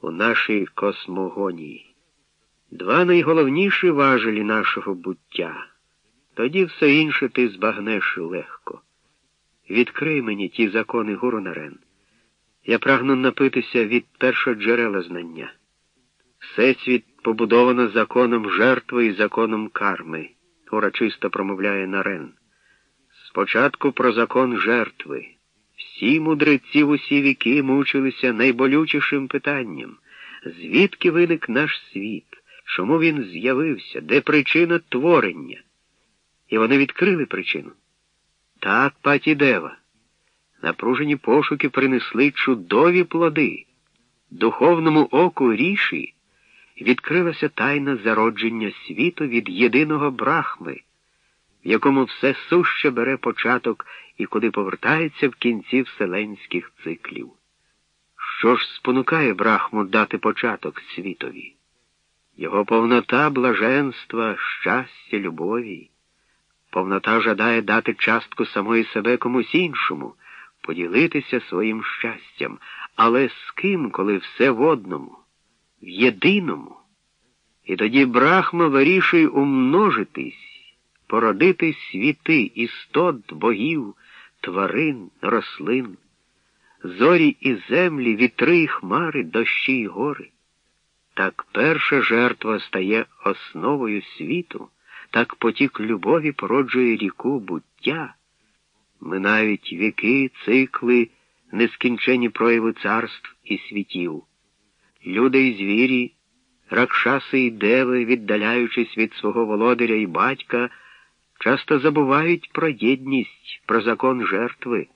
у нашій космогонії. Два найголовніші важелі нашого буття. Тоді все інше ти збагнеш легко. Відкрий мені ті закони Гурунарен. Я прагну напитися від першого джерела знання. Всесвіт побудовано законом жертви і законом карми, урочисто промовляє Нарен. Спочатку про закон жертви. Всі мудреці в усі віки мучилися найболючішим питанням, звідки виник наш світ, чому він з'явився, де причина творення. І вони відкрили причину. Так, паті Дева. Напружені пошуки принесли чудові плоди. Духовному оку ріші відкрилася тайна зародження світу від єдиного брахми, в якому все суще бере початок і куди повертається в кінці вселенських циклів. Що ж спонукає брахму дати початок світові? Його повнота блаженства, щастя, любові. Повнота жадає дати частку самої себе комусь іншому, поділитися своїм щастям, але з ким, коли все в одному, в єдиному. І тоді Брахма вирішує умножитись, породити світи, істот, богів, тварин, рослин, зорі і землі, вітри і хмари, дощі й гори. Так перша жертва стає основою світу, так потік любові породжує ріку буття. Минають віки, цикли, нескінчені прояви царств і світів. Люди й звірі, ракшаси й деви, віддаляючись від свого володаря і батька, часто забувають про єдність, про закон жертви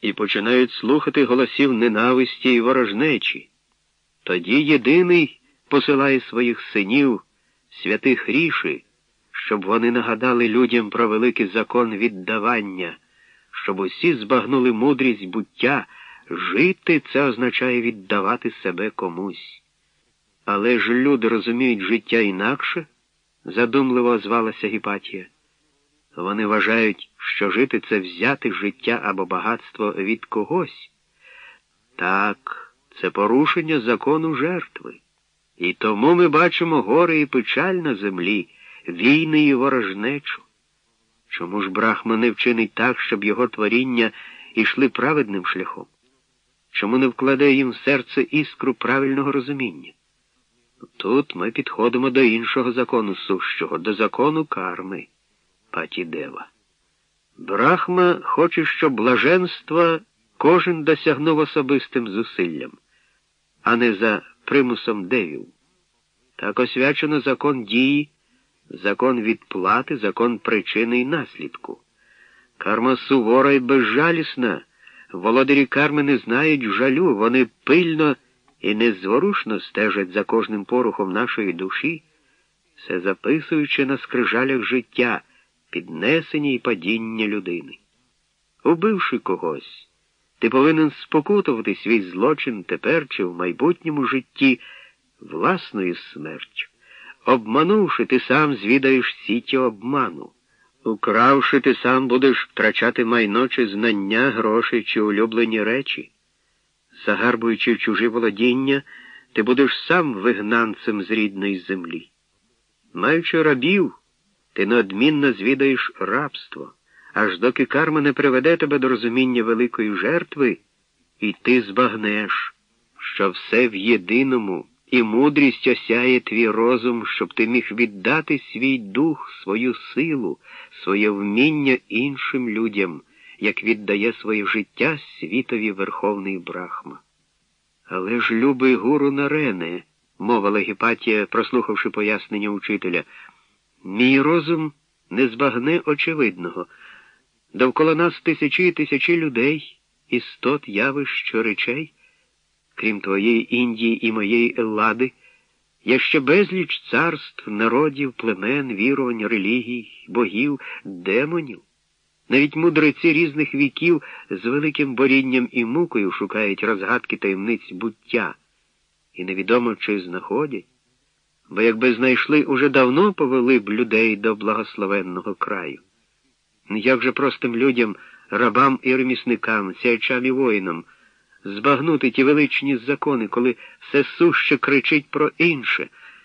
і починають слухати голосів ненависті й ворожнечі. Тоді єдиний посилає своїх синів, святих ріші, щоб вони нагадали людям про великий закон віддавання, щоб усі збагнули мудрість буття, жити це означає віддавати себе комусь. Але ж люди розуміють життя інакше, задумливо озвалася Гіпатія. Вони вважають, що жити це взяти життя або багатство від когось. Так. Це порушення закону жертви. І тому ми бачимо гори і печаль на землі, війни і ворожнечу. Чому ж Брахма не вчинить так, щоб його творіння йшли праведним шляхом? Чому не вкладе їм в серце іскру правильного розуміння? Тут ми підходимо до іншого закону сущого, до закону карми, Патідева. Брахма хоче, щоб блаженства кожен досягнув особистим зусиллям а не за примусом девів. Так освячено закон дії, закон відплати, закон причини і наслідку. Карма сувора і безжалісна, володарі карми не знають жалю, вони пильно і незворушно стежать за кожним порухом нашої душі, все записуючи на скрижалях життя, піднесення і падіння людини. Убивши когось, ти повинен спокутувати свій злочин тепер чи в майбутньому житті власною смертю. Обманувши, ти сам звідаєш сіті обману. Укравши, ти сам будеш втрачати майно чи знання, гроші чи улюблені речі. Загарбуючи чужі володіння, ти будеш сам вигнанцем з рідної землі. Маючи рабів, ти неодмінно звідаєш рабство аж доки карма не приведе тебе до розуміння великої жертви, і ти збагнеш, що все в єдиному, і мудрість осяє твій розум, щоб ти міг віддати свій дух, свою силу, своє вміння іншим людям, як віддає своє життя світові Верховний Брахма. Але ж, любий гуру Нарене, мовила Гіпатія, прослухавши пояснення учителя, мій розум не збагне очевидного. Довкола нас тисячі і тисячі людей, істот, явищ, речей, крім твоєї Індії і моєї Еллади, є ще безліч царств, народів, племен, вірувань, релігій, богів, демонів. Навіть мудреці різних віків з великим борінням і мукою шукають розгадки таємниць буття, і невідомо чи знаходять, бо якби знайшли, уже давно повели б людей до благословенного краю. Як же простим людям, рабам і ремісникам, сяйчам і воїнам, збагнути ті величні закони, коли все суще кричить про інше,